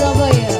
Surabaya